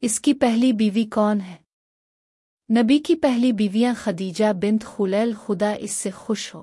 اس کی پہلی بیوی کون ہے؟ نبی کی پہلی بیویاں خدیجہ بنت خلیل، خدا اس سے خوش ہو۔